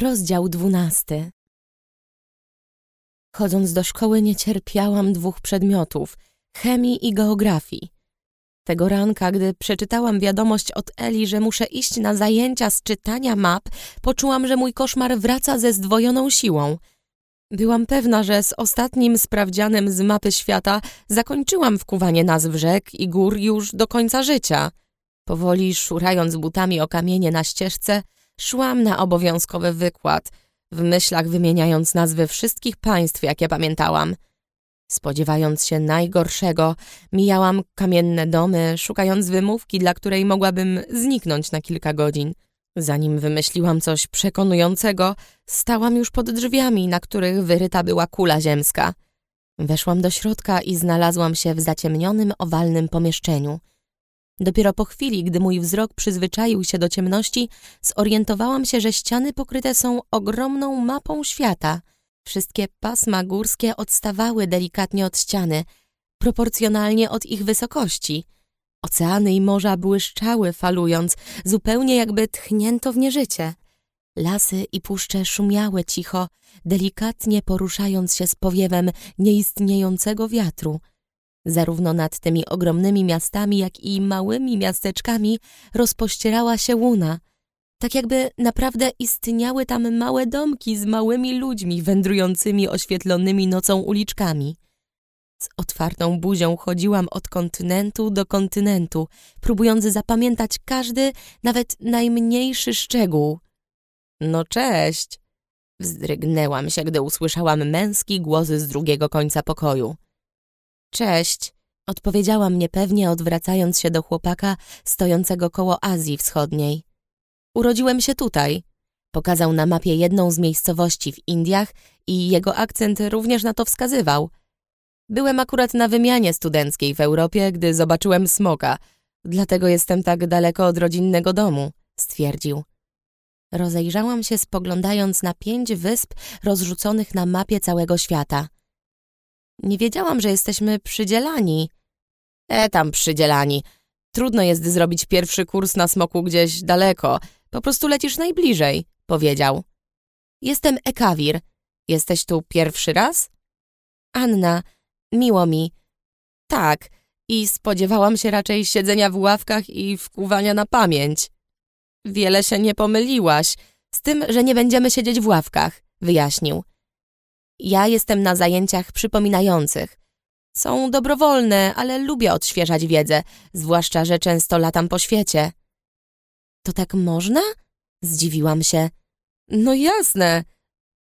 Rozdział dwunasty Chodząc do szkoły nie cierpiałam dwóch przedmiotów – chemii i geografii. Tego ranka, gdy przeczytałam wiadomość od Eli, że muszę iść na zajęcia z czytania map, poczułam, że mój koszmar wraca ze zdwojoną siłą. Byłam pewna, że z ostatnim sprawdzianem z mapy świata zakończyłam wkuwanie nazw rzek i gór już do końca życia. Powoli szurając butami o kamienie na ścieżce, szłam na obowiązkowy wykład, w myślach wymieniając nazwy wszystkich państw, jakie pamiętałam. Spodziewając się najgorszego, mijałam kamienne domy, szukając wymówki, dla której mogłabym zniknąć na kilka godzin. Zanim wymyśliłam coś przekonującego, stałam już pod drzwiami, na których wyryta była kula ziemska. Weszłam do środka i znalazłam się w zaciemnionym, owalnym pomieszczeniu – Dopiero po chwili, gdy mój wzrok przyzwyczaił się do ciemności, zorientowałam się, że ściany pokryte są ogromną mapą świata. Wszystkie pasma górskie odstawały delikatnie od ściany, proporcjonalnie od ich wysokości. Oceany i morza błyszczały, falując, zupełnie jakby tchnięto w nieżycie. Lasy i puszcze szumiały cicho, delikatnie poruszając się z powiewem nieistniejącego wiatru – Zarówno nad tymi ogromnymi miastami, jak i małymi miasteczkami rozpościerała się łuna, tak jakby naprawdę istniały tam małe domki z małymi ludźmi wędrującymi oświetlonymi nocą uliczkami. Z otwartą buzią chodziłam od kontynentu do kontynentu, próbując zapamiętać każdy, nawet najmniejszy szczegół. No cześć! Wzdrygnęłam się, gdy usłyszałam męski głos z drugiego końca pokoju. Cześć, odpowiedziałam niepewnie, odwracając się do chłopaka stojącego koło Azji Wschodniej. Urodziłem się tutaj. Pokazał na mapie jedną z miejscowości w Indiach i jego akcent również na to wskazywał. Byłem akurat na wymianie studenckiej w Europie, gdy zobaczyłem smoka, dlatego jestem tak daleko od rodzinnego domu, stwierdził. Rozejrzałam się spoglądając na pięć wysp rozrzuconych na mapie całego świata – nie wiedziałam, że jesteśmy przydzielani. E tam przydzielani. Trudno jest zrobić pierwszy kurs na smoku gdzieś daleko. Po prostu lecisz najbliżej, powiedział. Jestem Ekawir. Jesteś tu pierwszy raz? Anna, miło mi. Tak, i spodziewałam się raczej siedzenia w ławkach i wkuwania na pamięć. Wiele się nie pomyliłaś, z tym, że nie będziemy siedzieć w ławkach, wyjaśnił. Ja jestem na zajęciach przypominających. Są dobrowolne, ale lubię odświeżać wiedzę, zwłaszcza, że często latam po świecie. To tak można? Zdziwiłam się. No jasne.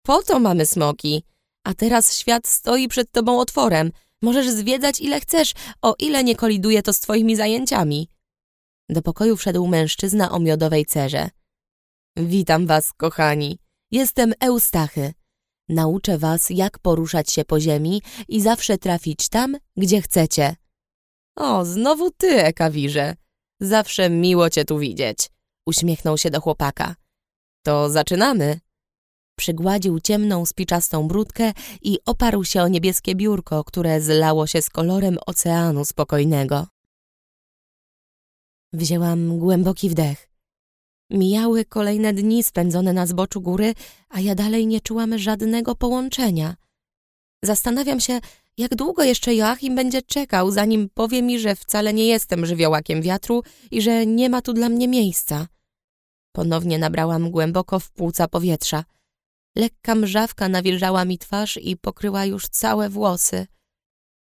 Po to mamy smoki. A teraz świat stoi przed tobą otworem. Możesz zwiedzać ile chcesz, o ile nie koliduje to z twoimi zajęciami. Do pokoju wszedł mężczyzna o miodowej cerze. Witam was, kochani. Jestem Eustachy. Nauczę was, jak poruszać się po ziemi i zawsze trafić tam, gdzie chcecie. O, znowu ty, Ekawirze. Zawsze miło cię tu widzieć. Uśmiechnął się do chłopaka. To zaczynamy. Przygładził ciemną, spiczastą brudkę i oparł się o niebieskie biurko, które zlało się z kolorem oceanu spokojnego. Wzięłam głęboki wdech. Mijały kolejne dni spędzone na zboczu góry, a ja dalej nie czułam żadnego połączenia. Zastanawiam się, jak długo jeszcze Joachim będzie czekał, zanim powie mi, że wcale nie jestem żywiołakiem wiatru i że nie ma tu dla mnie miejsca. Ponownie nabrałam głęboko w płuca powietrza. Lekka mrzawka nawilżała mi twarz i pokryła już całe włosy.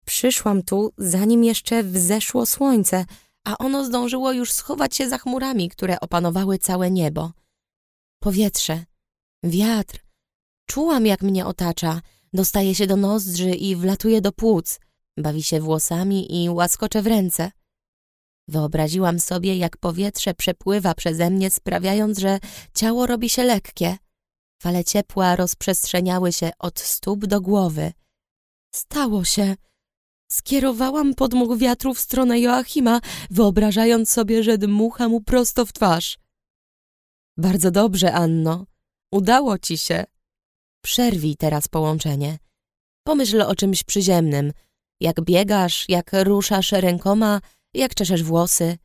Przyszłam tu, zanim jeszcze wzeszło słońce – a ono zdążyło już schować się za chmurami, które opanowały całe niebo. Powietrze, wiatr. Czułam, jak mnie otacza, dostaje się do nozdrzy i wlatuje do płuc, bawi się włosami i łaskocze w ręce. Wyobraziłam sobie, jak powietrze przepływa przeze mnie, sprawiając, że ciało robi się lekkie. Fale ciepła rozprzestrzeniały się od stóp do głowy. Stało się. Skierowałam podmuch wiatru w stronę Joachima, wyobrażając sobie, że dmucha mu prosto w twarz. Bardzo dobrze, Anno. Udało ci się. Przerwij teraz połączenie. Pomyśl o czymś przyziemnym. Jak biegasz, jak ruszasz rękoma, jak czeszesz włosy.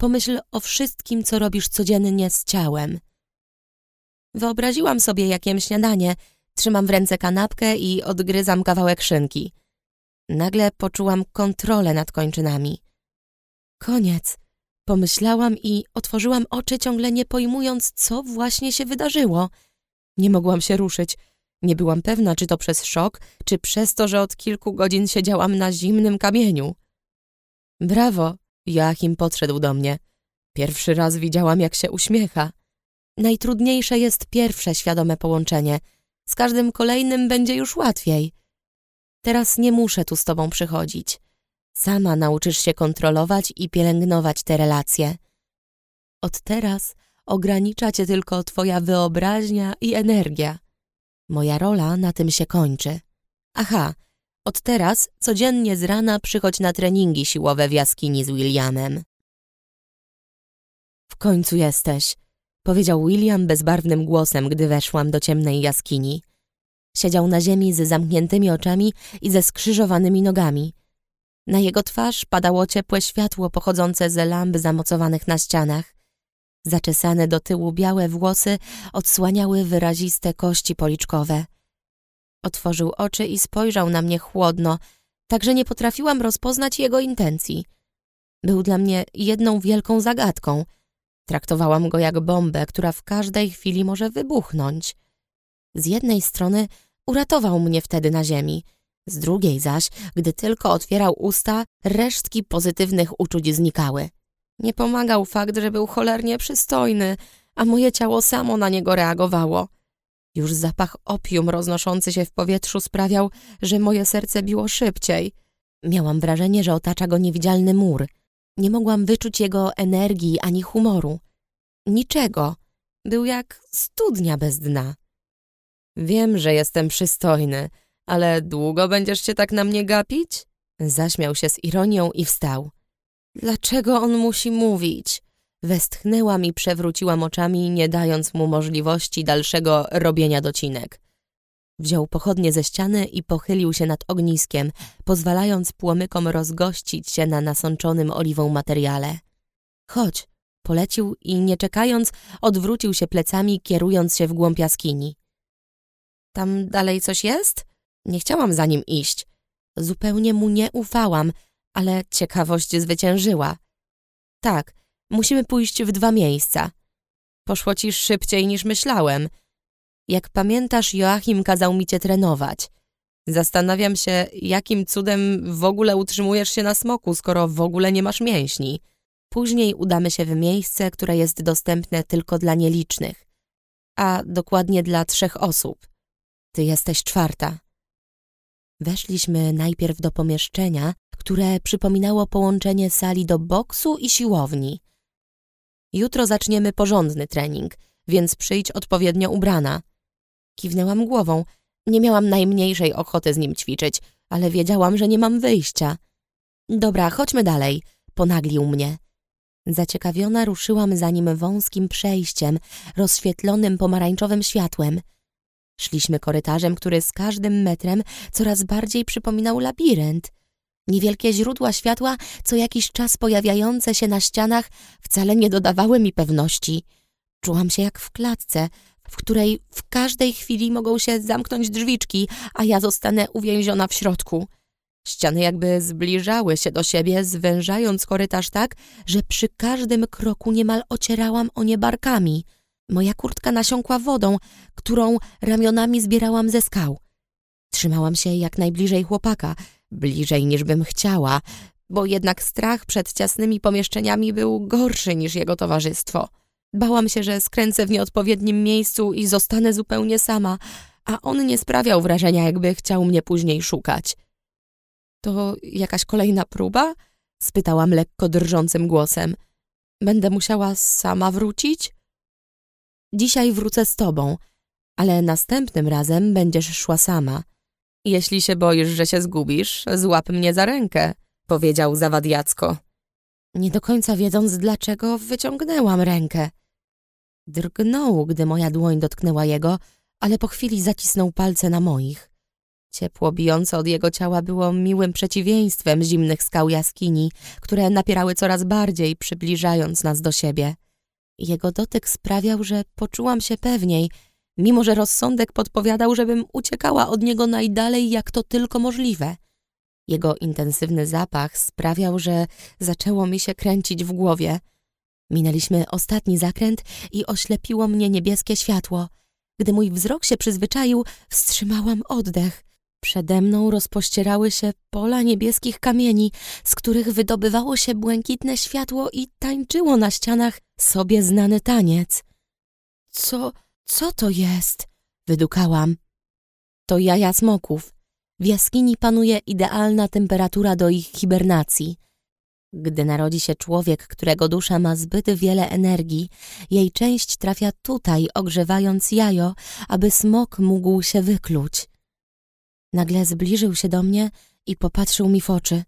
Pomyśl o wszystkim, co robisz codziennie z ciałem. Wyobraziłam sobie, jak jem śniadanie. Trzymam w ręce kanapkę i odgryzam kawałek szynki. Nagle poczułam kontrolę nad kończynami. Koniec, pomyślałam i otworzyłam oczy, ciągle nie pojmując, co właśnie się wydarzyło. Nie mogłam się ruszyć. Nie byłam pewna, czy to przez szok, czy przez to, że od kilku godzin siedziałam na zimnym kamieniu. Brawo, Joachim podszedł do mnie. Pierwszy raz widziałam, jak się uśmiecha. Najtrudniejsze jest pierwsze świadome połączenie. Z każdym kolejnym będzie już łatwiej. Teraz nie muszę tu z tobą przychodzić. Sama nauczysz się kontrolować i pielęgnować te relacje. Od teraz ogranicza cię tylko twoja wyobraźnia i energia. Moja rola na tym się kończy. Aha, od teraz codziennie z rana przychodź na treningi siłowe w jaskini z Williamem. W końcu jesteś, powiedział William bezbarwnym głosem, gdy weszłam do ciemnej jaskini. Siedział na ziemi z zamkniętymi oczami i ze skrzyżowanymi nogami. Na jego twarz padało ciepłe światło pochodzące ze lamp zamocowanych na ścianach. Zaczesane do tyłu białe włosy odsłaniały wyraziste kości policzkowe. Otworzył oczy i spojrzał na mnie chłodno, tak że nie potrafiłam rozpoznać jego intencji. Był dla mnie jedną wielką zagadką. Traktowałam go jak bombę, która w każdej chwili może wybuchnąć. Z jednej strony uratował mnie wtedy na ziemi, z drugiej zaś, gdy tylko otwierał usta, resztki pozytywnych uczuć znikały. Nie pomagał fakt, że był cholernie przystojny, a moje ciało samo na niego reagowało. Już zapach opium roznoszący się w powietrzu sprawiał, że moje serce biło szybciej. Miałam wrażenie, że otacza go niewidzialny mur. Nie mogłam wyczuć jego energii ani humoru. Niczego. Był jak studnia bez dna. Wiem, że jestem przystojny, ale długo będziesz się tak na mnie gapić? Zaśmiał się z ironią i wstał. Dlaczego on musi mówić? Westchnęłam i przewróciłam oczami, nie dając mu możliwości dalszego robienia docinek. Wziął pochodnie ze ściany i pochylił się nad ogniskiem, pozwalając płomykom rozgościć się na nasączonym oliwą materiale. Chodź, polecił i nie czekając, odwrócił się plecami, kierując się w głąb jaskini. Tam dalej coś jest? Nie chciałam za nim iść. Zupełnie mu nie ufałam, ale ciekawość zwyciężyła. Tak, musimy pójść w dwa miejsca. Poszło ci szybciej niż myślałem. Jak pamiętasz, Joachim kazał mi cię trenować. Zastanawiam się, jakim cudem w ogóle utrzymujesz się na smoku, skoro w ogóle nie masz mięśni. Później udamy się w miejsce, które jest dostępne tylko dla nielicznych, a dokładnie dla trzech osób. Ty jesteś czwarta. Weszliśmy najpierw do pomieszczenia, które przypominało połączenie sali do boksu i siłowni. Jutro zaczniemy porządny trening, więc przyjdź odpowiednio ubrana. Kiwnęłam głową. Nie miałam najmniejszej ochoty z nim ćwiczyć, ale wiedziałam, że nie mam wyjścia. Dobra, chodźmy dalej, ponaglił mnie. Zaciekawiona ruszyłam za nim wąskim przejściem, rozświetlonym pomarańczowym światłem – Szliśmy korytarzem, który z każdym metrem coraz bardziej przypominał labirynt. Niewielkie źródła światła, co jakiś czas pojawiające się na ścianach, wcale nie dodawały mi pewności. Czułam się jak w klatce, w której w każdej chwili mogą się zamknąć drzwiczki, a ja zostanę uwięziona w środku. Ściany jakby zbliżały się do siebie, zwężając korytarz tak, że przy każdym kroku niemal ocierałam o nie barkami – Moja kurtka nasiąkła wodą, którą ramionami zbierałam ze skał. Trzymałam się jak najbliżej chłopaka, bliżej niż bym chciała, bo jednak strach przed ciasnymi pomieszczeniami był gorszy niż jego towarzystwo. Bałam się, że skręcę w nieodpowiednim miejscu i zostanę zupełnie sama, a on nie sprawiał wrażenia, jakby chciał mnie później szukać. To jakaś kolejna próba? spytałam lekko drżącym głosem. Będę musiała sama wrócić? Dzisiaj wrócę z tobą, ale następnym razem będziesz szła sama. Jeśli się boisz, że się zgubisz, złap mnie za rękę, powiedział zawadiacko. Nie do końca wiedząc dlaczego, wyciągnęłam rękę. Drgnął, gdy moja dłoń dotknęła jego, ale po chwili zacisnął palce na moich. Ciepło bijące od jego ciała było miłym przeciwieństwem zimnych skał jaskini, które napierały coraz bardziej, przybliżając nas do siebie. Jego dotyk sprawiał, że poczułam się pewniej, mimo że rozsądek podpowiadał, żebym uciekała od niego najdalej, jak to tylko możliwe. Jego intensywny zapach sprawiał, że zaczęło mi się kręcić w głowie. Minęliśmy ostatni zakręt i oślepiło mnie niebieskie światło. Gdy mój wzrok się przyzwyczaił, wstrzymałam oddech. Przede mną rozpościerały się pola niebieskich kamieni, z których wydobywało się błękitne światło i tańczyło na ścianach sobie znany taniec. Co, co to jest? Wydukałam. To jaja smoków. W jaskini panuje idealna temperatura do ich hibernacji. Gdy narodzi się człowiek, którego dusza ma zbyt wiele energii, jej część trafia tutaj, ogrzewając jajo, aby smok mógł się wykluć. Nagle zbliżył się do mnie i popatrzył mi w oczy.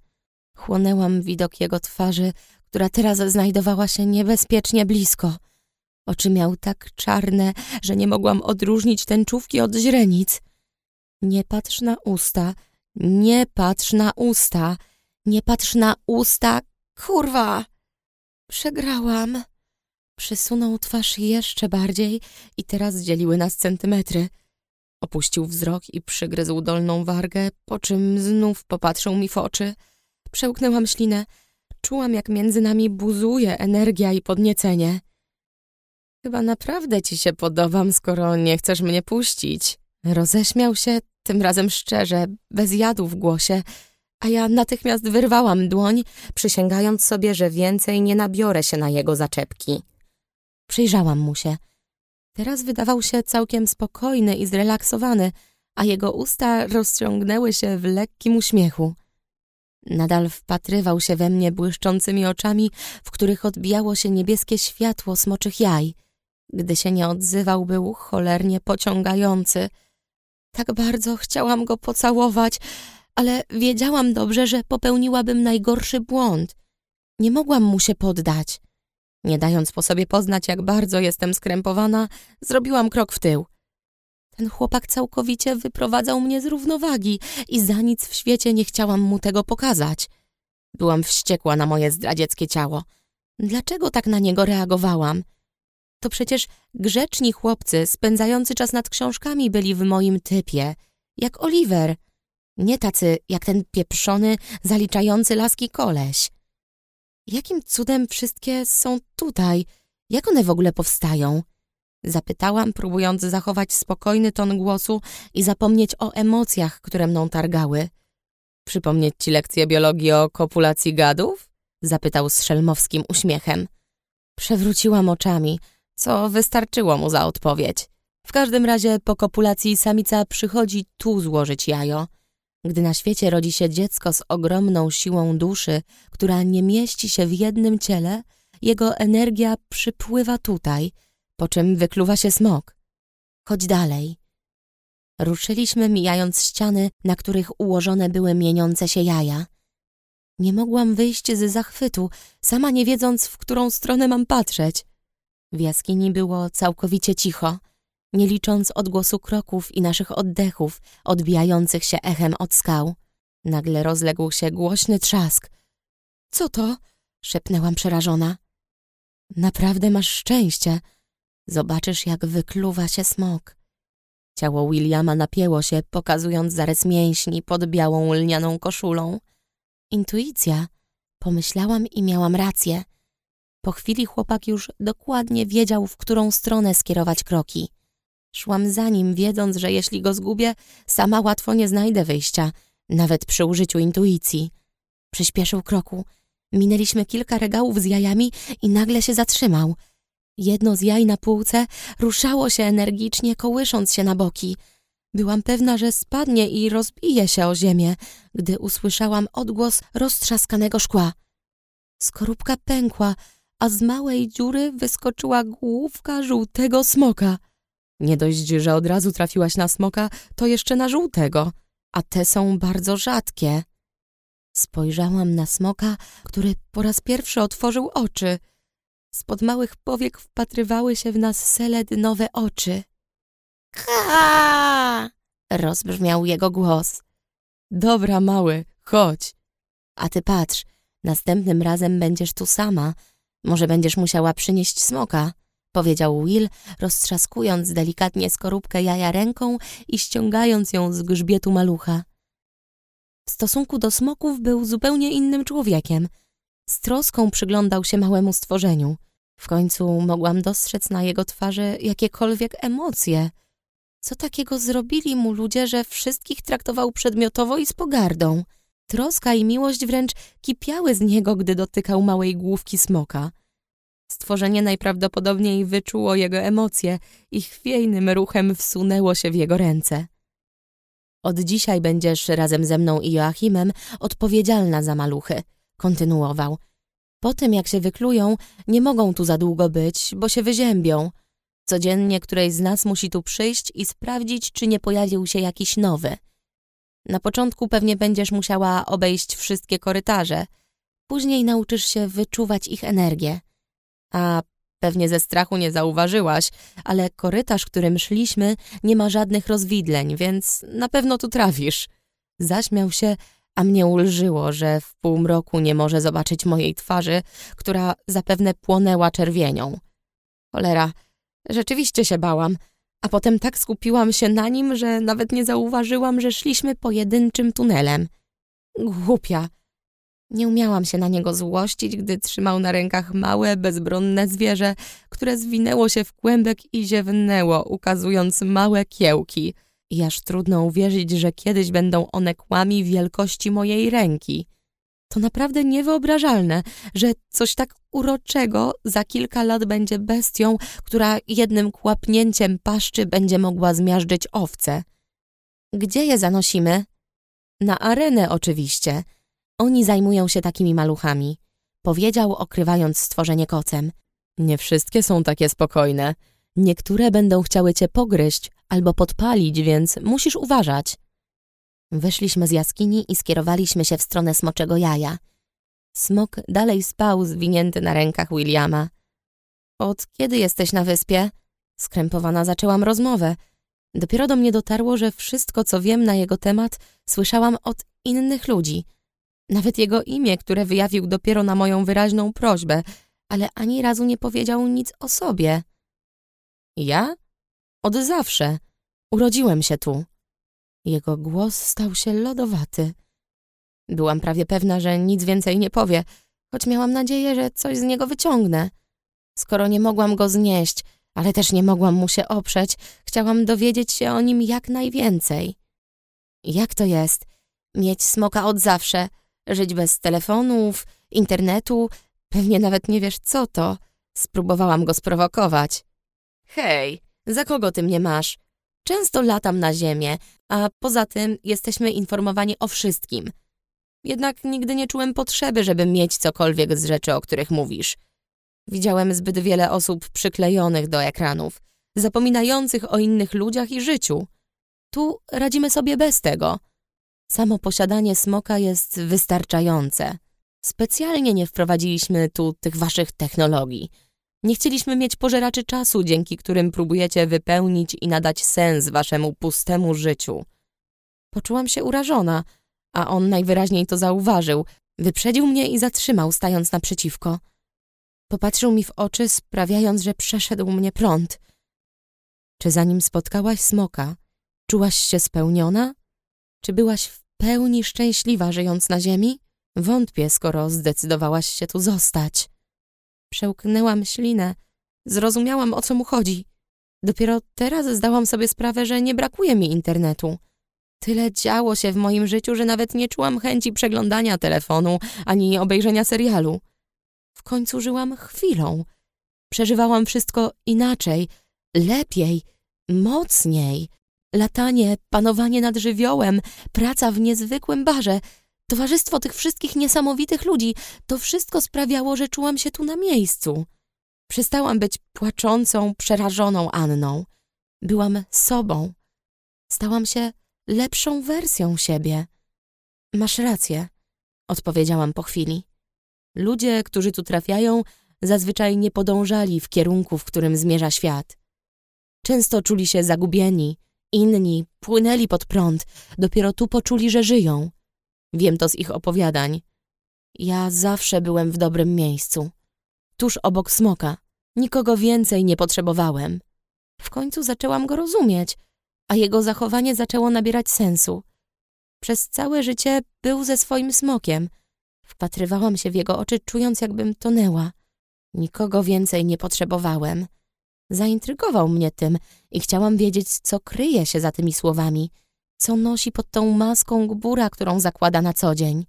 Chłonęłam widok jego twarzy, która teraz znajdowała się niebezpiecznie blisko. Oczy miał tak czarne, że nie mogłam odróżnić tęczówki od źrenic. Nie patrz na usta, nie patrz na usta, nie patrz na usta, kurwa! Przegrałam. Przysunął twarz jeszcze bardziej i teraz dzieliły nas centymetry. Opuścił wzrok i przygryzł dolną wargę, po czym znów popatrzył mi w oczy. Przełknęłam ślinę. Czułam, jak między nami buzuje energia i podniecenie. Chyba naprawdę ci się podobam, skoro nie chcesz mnie puścić. Roześmiał się, tym razem szczerze, bez jadu w głosie, a ja natychmiast wyrwałam dłoń, przysięgając sobie, że więcej nie nabiorę się na jego zaczepki. Przyjrzałam mu się. Teraz wydawał się całkiem spokojny i zrelaksowany, a jego usta rozciągnęły się w lekkim uśmiechu. Nadal wpatrywał się we mnie błyszczącymi oczami, w których odbijało się niebieskie światło smoczych jaj. Gdy się nie odzywał, był cholernie pociągający. Tak bardzo chciałam go pocałować, ale wiedziałam dobrze, że popełniłabym najgorszy błąd. Nie mogłam mu się poddać. Nie dając po sobie poznać, jak bardzo jestem skrępowana, zrobiłam krok w tył. Ten chłopak całkowicie wyprowadzał mnie z równowagi i za nic w świecie nie chciałam mu tego pokazać. Byłam wściekła na moje zdradzieckie ciało. Dlaczego tak na niego reagowałam? To przecież grzeczni chłopcy spędzający czas nad książkami byli w moim typie, jak Oliver. Nie tacy jak ten pieprzony, zaliczający laski koleś. Jakim cudem wszystkie są tutaj? Jak one w ogóle powstają? Zapytałam, próbując zachować spokojny ton głosu i zapomnieć o emocjach, które mną targały. Przypomnieć ci lekcję biologii o kopulacji gadów? Zapytał z szelmowskim uśmiechem. Przewróciłam oczami, co wystarczyło mu za odpowiedź. W każdym razie po kopulacji samica przychodzi tu złożyć jajo. Gdy na świecie rodzi się dziecko z ogromną siłą duszy, która nie mieści się w jednym ciele, jego energia przypływa tutaj, po czym wykluwa się smok. Chodź dalej. Ruszyliśmy, mijając ściany, na których ułożone były mieniące się jaja. Nie mogłam wyjść z zachwytu, sama nie wiedząc, w którą stronę mam patrzeć. W jaskini było całkowicie cicho nie licząc odgłosu kroków i naszych oddechów odbijających się echem od skał. Nagle rozległ się głośny trzask. Co to? szepnęłam przerażona. Naprawdę masz szczęście. Zobaczysz, jak wykluwa się smok. Ciało Williama napięło się, pokazując zarys mięśni pod białą lnianą koszulą. Intuicja. Pomyślałam i miałam rację. Po chwili chłopak już dokładnie wiedział, w którą stronę skierować kroki. Szłam za nim, wiedząc, że jeśli go zgubię, sama łatwo nie znajdę wyjścia, nawet przy użyciu intuicji. Przyspieszył kroku. Minęliśmy kilka regałów z jajami i nagle się zatrzymał. Jedno z jaj na półce ruszało się energicznie, kołysząc się na boki. Byłam pewna, że spadnie i rozbije się o ziemię, gdy usłyszałam odgłos roztrzaskanego szkła. Skorupka pękła, a z małej dziury wyskoczyła główka żółtego smoka. Nie dość, że od razu trafiłaś na smoka, to jeszcze na żółtego, a te są bardzo rzadkie. Spojrzałam na smoka, który po raz pierwszy otworzył oczy. Spod małych powiek wpatrywały się w nas selednowe oczy. Ka! rozbrzmiał jego głos. Dobra, mały, chodź. A ty patrz, następnym razem będziesz tu sama. Może będziesz musiała przynieść smoka, powiedział Will, roztrzaskując delikatnie skorupkę jaja ręką i ściągając ją z grzbietu malucha. W stosunku do smoków był zupełnie innym człowiekiem. Z troską przyglądał się małemu stworzeniu. W końcu mogłam dostrzec na jego twarzy jakiekolwiek emocje. Co takiego zrobili mu ludzie, że wszystkich traktował przedmiotowo i z pogardą? Troska i miłość wręcz kipiały z niego, gdy dotykał małej główki smoka. Stworzenie najprawdopodobniej wyczuło jego emocje i chwiejnym ruchem wsunęło się w jego ręce. Od dzisiaj będziesz razem ze mną i Joachimem odpowiedzialna za maluchy, kontynuował. Po tym, jak się wyklują, nie mogą tu za długo być, bo się wyziębią. Codziennie któreś z nas musi tu przyjść i sprawdzić, czy nie pojawił się jakiś nowy. Na początku pewnie będziesz musiała obejść wszystkie korytarze. Później nauczysz się wyczuwać ich energię. A pewnie ze strachu nie zauważyłaś, ale korytarz, którym szliśmy, nie ma żadnych rozwidleń, więc na pewno tu trafisz. Zaśmiał się, a mnie ulżyło, że w półmroku nie może zobaczyć mojej twarzy, która zapewne płonęła czerwienią. Cholera, rzeczywiście się bałam, a potem tak skupiłam się na nim, że nawet nie zauważyłam, że szliśmy pojedynczym tunelem. Głupia. Nie umiałam się na niego złościć, gdy trzymał na rękach małe, bezbronne zwierzę, które zwinęło się w kłębek i ziewnęło, ukazując małe kiełki. I aż trudno uwierzyć, że kiedyś będą one kłami wielkości mojej ręki. To naprawdę niewyobrażalne, że coś tak uroczego za kilka lat będzie bestią, która jednym kłapnięciem paszczy będzie mogła zmiażdżyć owce. Gdzie je zanosimy? Na arenę oczywiście. Oni zajmują się takimi maluchami. Powiedział, okrywając stworzenie kocem. Nie wszystkie są takie spokojne. Niektóre będą chciały cię pogryźć albo podpalić, więc musisz uważać. Wyszliśmy z jaskini i skierowaliśmy się w stronę smoczego jaja. Smok dalej spał, zwinięty na rękach Williama. Od kiedy jesteś na wyspie? Skrępowana zaczęłam rozmowę. Dopiero do mnie dotarło, że wszystko, co wiem na jego temat, słyszałam od innych ludzi. Nawet jego imię, które wyjawił dopiero na moją wyraźną prośbę, ale ani razu nie powiedział nic o sobie. Ja? Od zawsze. Urodziłem się tu. Jego głos stał się lodowaty. Byłam prawie pewna, że nic więcej nie powie, choć miałam nadzieję, że coś z niego wyciągnę. Skoro nie mogłam go znieść, ale też nie mogłam mu się oprzeć, chciałam dowiedzieć się o nim jak najwięcej. Jak to jest? Mieć smoka od zawsze, żyć bez telefonów, internetu, pewnie nawet nie wiesz co to. Spróbowałam go sprowokować. Hej, za kogo ty mnie masz? Często latam na ziemię, a poza tym jesteśmy informowani o wszystkim. Jednak nigdy nie czułem potrzeby, żeby mieć cokolwiek z rzeczy, o których mówisz. Widziałem zbyt wiele osób przyklejonych do ekranów, zapominających o innych ludziach i życiu. Tu radzimy sobie bez tego. Samo posiadanie smoka jest wystarczające. Specjalnie nie wprowadziliśmy tu tych waszych technologii – nie chcieliśmy mieć pożeraczy czasu, dzięki którym próbujecie wypełnić i nadać sens waszemu pustemu życiu. Poczułam się urażona, a on najwyraźniej to zauważył. Wyprzedził mnie i zatrzymał, stając naprzeciwko. Popatrzył mi w oczy, sprawiając, że przeszedł mnie prąd. Czy zanim spotkałaś smoka, czułaś się spełniona? Czy byłaś w pełni szczęśliwa, żyjąc na ziemi? Wątpię, skoro zdecydowałaś się tu zostać. Przełknęłam ślinę. Zrozumiałam, o co mu chodzi. Dopiero teraz zdałam sobie sprawę, że nie brakuje mi internetu. Tyle działo się w moim życiu, że nawet nie czułam chęci przeglądania telefonu ani obejrzenia serialu. W końcu żyłam chwilą. Przeżywałam wszystko inaczej, lepiej, mocniej. Latanie, panowanie nad żywiołem, praca w niezwykłym barze – Towarzystwo tych wszystkich niesamowitych ludzi, to wszystko sprawiało, że czułam się tu na miejscu. Przestałam być płaczącą, przerażoną Anną. Byłam sobą. Stałam się lepszą wersją siebie. Masz rację, odpowiedziałam po chwili. Ludzie, którzy tu trafiają, zazwyczaj nie podążali w kierunku, w którym zmierza świat. Często czuli się zagubieni, inni płynęli pod prąd, dopiero tu poczuli, że żyją. Wiem to z ich opowiadań. Ja zawsze byłem w dobrym miejscu. tuż obok smoka. Nikogo więcej nie potrzebowałem. W końcu zaczęłam go rozumieć, a jego zachowanie zaczęło nabierać sensu. Przez całe życie był ze swoim smokiem. Wpatrywałam się w jego oczy, czując jakbym tonęła. Nikogo więcej nie potrzebowałem. Zaintrygował mnie tym i chciałam wiedzieć, co kryje się za tymi słowami, co nosi pod tą maską gbura, którą zakłada na co dzień.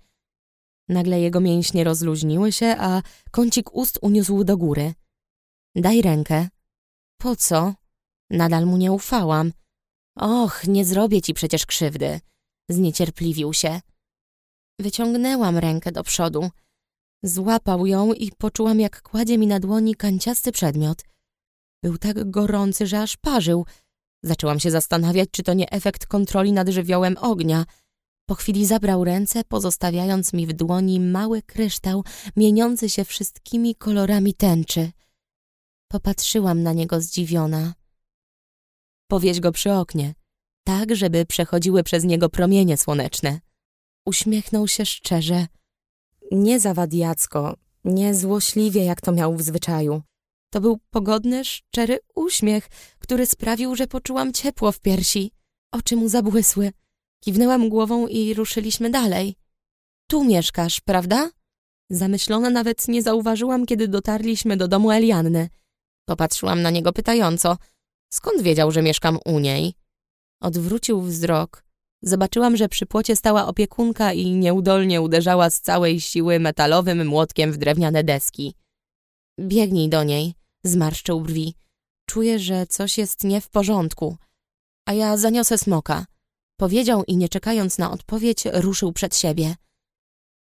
Nagle jego mięśnie rozluźniły się, a kącik ust uniósł do góry. Daj rękę. Po co? Nadal mu nie ufałam. Och, nie zrobię ci przecież krzywdy. Zniecierpliwił się. Wyciągnęłam rękę do przodu. Złapał ją i poczułam, jak kładzie mi na dłoni kanciasty przedmiot. Był tak gorący, że aż parzył. Zaczęłam się zastanawiać, czy to nie efekt kontroli nad żywiołem ognia. Po chwili zabrał ręce, pozostawiając mi w dłoni mały kryształ, mieniący się wszystkimi kolorami tęczy. Popatrzyłam na niego zdziwiona. Powieź go przy oknie, tak, żeby przechodziły przez niego promienie słoneczne. Uśmiechnął się szczerze. Nie zawadiacko, nie złośliwie, jak to miał w zwyczaju. To był pogodny, szczery uśmiech, który sprawił, że poczułam ciepło w piersi. Oczy mu zabłysły. Kiwnęłam głową i ruszyliśmy dalej. Tu mieszkasz, prawda? Zamyślona nawet nie zauważyłam, kiedy dotarliśmy do domu Elianny. Popatrzyłam na niego pytająco. Skąd wiedział, że mieszkam u niej? Odwrócił wzrok. Zobaczyłam, że przy płocie stała opiekunka i nieudolnie uderzała z całej siły metalowym młotkiem w drewniane deski. Biegnij do niej, zmarszczył brwi. Czuję, że coś jest nie w porządku. A ja zaniosę smoka. Powiedział i nie czekając na odpowiedź, ruszył przed siebie.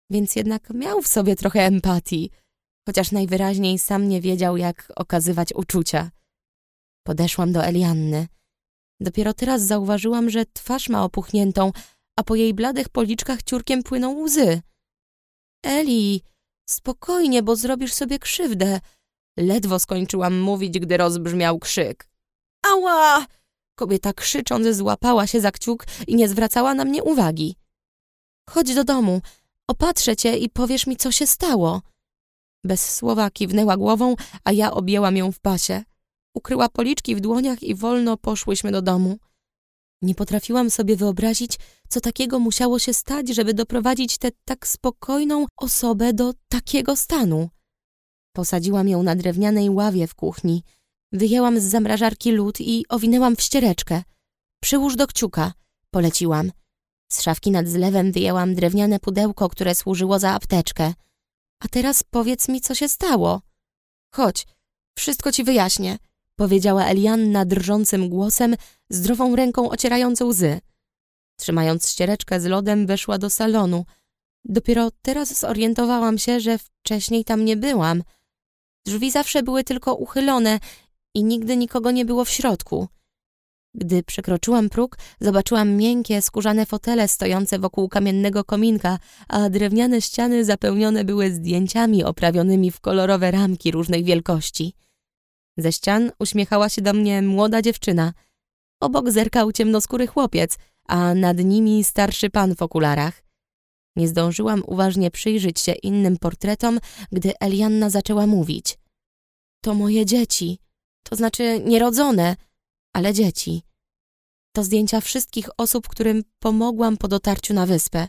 Więc jednak miał w sobie trochę empatii, chociaż najwyraźniej sam nie wiedział, jak okazywać uczucia. Podeszłam do Elianny. Dopiero teraz zauważyłam, że twarz ma opuchniętą, a po jej bladych policzkach ciurkiem płyną łzy. Eli, spokojnie, bo zrobisz sobie krzywdę. Ledwo skończyłam mówić, gdy rozbrzmiał krzyk. Ała! Kobieta krzycząc złapała się za kciuk i nie zwracała na mnie uwagi. Chodź do domu, opatrzę cię i powiesz mi, co się stało. Bez słowa kiwnęła głową, a ja objęłam ją w pasie. Ukryła policzki w dłoniach i wolno poszłyśmy do domu. Nie potrafiłam sobie wyobrazić, co takiego musiało się stać, żeby doprowadzić tę tak spokojną osobę do takiego stanu. Posadziłam ją na drewnianej ławie w kuchni. Wyjęłam z zamrażarki lód i owinęłam w ściereczkę. Przyłóż do kciuka, poleciłam. Z szafki nad zlewem wyjęłam drewniane pudełko, które służyło za apteczkę. A teraz powiedz mi, co się stało. Chodź, wszystko ci wyjaśnię powiedziała Elianna drżącym głosem, zdrową ręką ocierając łzy. Trzymając ściereczkę z lodem, weszła do salonu. Dopiero teraz zorientowałam się, że wcześniej tam nie byłam. Drzwi zawsze były tylko uchylone i nigdy nikogo nie było w środku. Gdy przekroczyłam próg, zobaczyłam miękkie, skórzane fotele stojące wokół kamiennego kominka, a drewniane ściany zapełnione były zdjęciami oprawionymi w kolorowe ramki różnej wielkości. Ze ścian uśmiechała się do mnie młoda dziewczyna. Obok zerkał ciemnoskóry chłopiec, a nad nimi starszy pan w okularach. Nie zdążyłam uważnie przyjrzeć się innym portretom, gdy Elianna zaczęła mówić. To moje dzieci, to znaczy nierodzone, ale dzieci. To zdjęcia wszystkich osób, którym pomogłam po dotarciu na wyspę.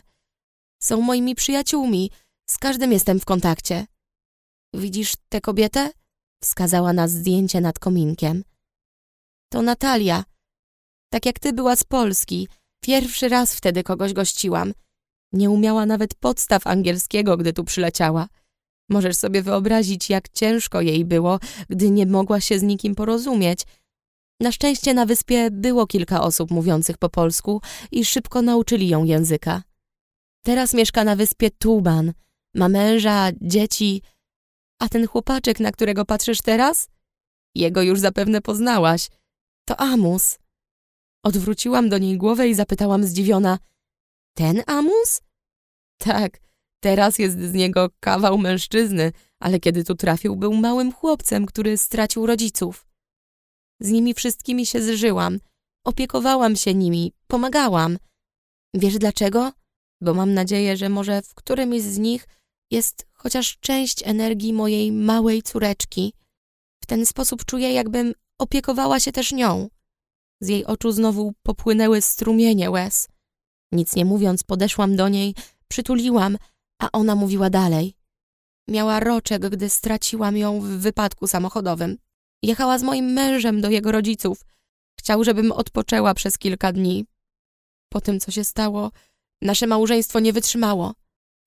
Są moimi przyjaciółmi, z każdym jestem w kontakcie. Widzisz tę kobietę? Wskazała na zdjęcie nad kominkiem. To Natalia. Tak jak ty była z Polski. Pierwszy raz wtedy kogoś gościłam. Nie umiała nawet podstaw angielskiego, gdy tu przyleciała. Możesz sobie wyobrazić, jak ciężko jej było, gdy nie mogła się z nikim porozumieć. Na szczęście na wyspie było kilka osób mówiących po polsku i szybko nauczyli ją języka. Teraz mieszka na wyspie Tuban. Ma męża, dzieci, a ten chłopaczek, na którego patrzysz teraz? Jego już zapewne poznałaś. To Amus. Odwróciłam do niej głowę i zapytałam zdziwiona. Ten Amus? Tak, teraz jest z niego kawał mężczyzny, ale kiedy tu trafił, był małym chłopcem, który stracił rodziców. Z nimi wszystkimi się zżyłam. Opiekowałam się nimi, pomagałam. Wiesz dlaczego? Bo mam nadzieję, że może w którymś z nich jest chociaż część energii mojej małej córeczki. W ten sposób czuję, jakbym opiekowała się też nią. Z jej oczu znowu popłynęły strumienie łez. Nic nie mówiąc, podeszłam do niej, przytuliłam, a ona mówiła dalej. Miała roczek, gdy straciłam ją w wypadku samochodowym. Jechała z moim mężem do jego rodziców. Chciał, żebym odpoczęła przez kilka dni. Po tym, co się stało, nasze małżeństwo nie wytrzymało.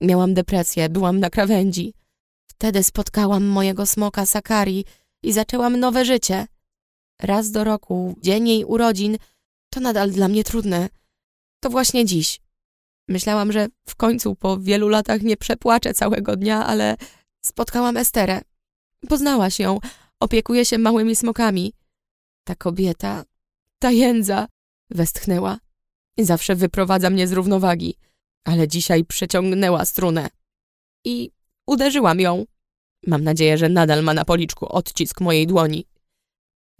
Miałam depresję, byłam na krawędzi. Wtedy spotkałam mojego smoka Sakari i zaczęłam nowe życie. Raz do roku, dzień jej urodzin, to nadal dla mnie trudne. To właśnie dziś. Myślałam, że w końcu po wielu latach nie przepłaczę całego dnia, ale spotkałam Esterę. Poznałaś ją, opiekuje się małymi smokami. Ta kobieta, ta jędza, westchnęła. Zawsze wyprowadza mnie z równowagi, ale dzisiaj przeciągnęła strunę. I uderzyłam ją. Mam nadzieję, że nadal ma na policzku odcisk mojej dłoni.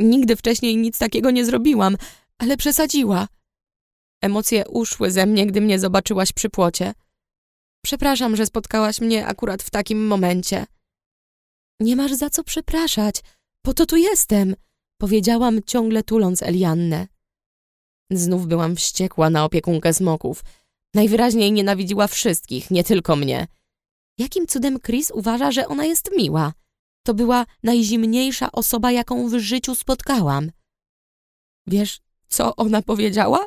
Nigdy wcześniej nic takiego nie zrobiłam, ale przesadziła. Emocje uszły ze mnie, gdy mnie zobaczyłaś przy płocie. Przepraszam, że spotkałaś mnie akurat w takim momencie. Nie masz za co przepraszać, po to tu jestem, powiedziałam ciągle tuląc Eliannę. Znów byłam wściekła na opiekunkę smoków. Najwyraźniej nienawidziła wszystkich, nie tylko mnie. Jakim cudem Chris uważa, że ona jest miła? To była najzimniejsza osoba, jaką w życiu spotkałam. Wiesz, co ona powiedziała?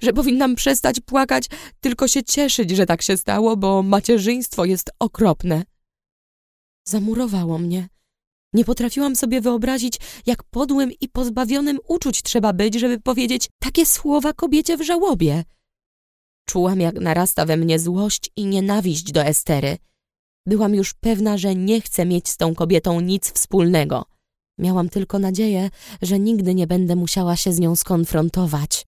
Że powinnam przestać płakać, tylko się cieszyć, że tak się stało, bo macierzyństwo jest okropne. Zamurowało mnie. Nie potrafiłam sobie wyobrazić, jak podłym i pozbawionym uczuć trzeba być, żeby powiedzieć takie słowa kobiecie w żałobie. Czułam, jak narasta we mnie złość i nienawiść do Estery. Byłam już pewna, że nie chcę mieć z tą kobietą nic wspólnego. Miałam tylko nadzieję, że nigdy nie będę musiała się z nią skonfrontować.